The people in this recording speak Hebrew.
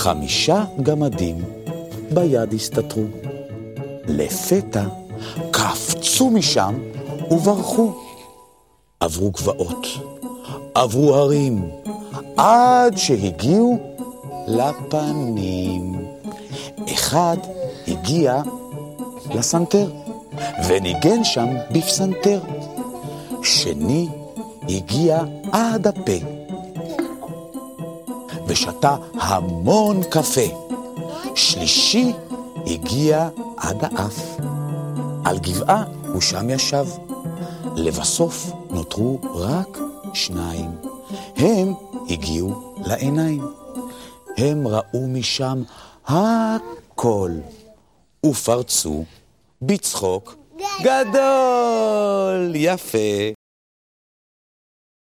חמישה גמדים ביד הסתתרו. לפתע קפצו משם וברחו. עברו גבעות, עברו הרים, עד שהגיעו לפנים. אחד הגיע לסנטר, וניגן שם בפסנתר. שני הגיע עד הפה, ושתה המון קפה. שלישי הגיע עד האף. על גבעה הוא שם ישב. לבסוף נותרו רק שניים. הם הגיעו לעיניים. הם ראו משם הכל, ופרצו בצחוק גדול, יפה.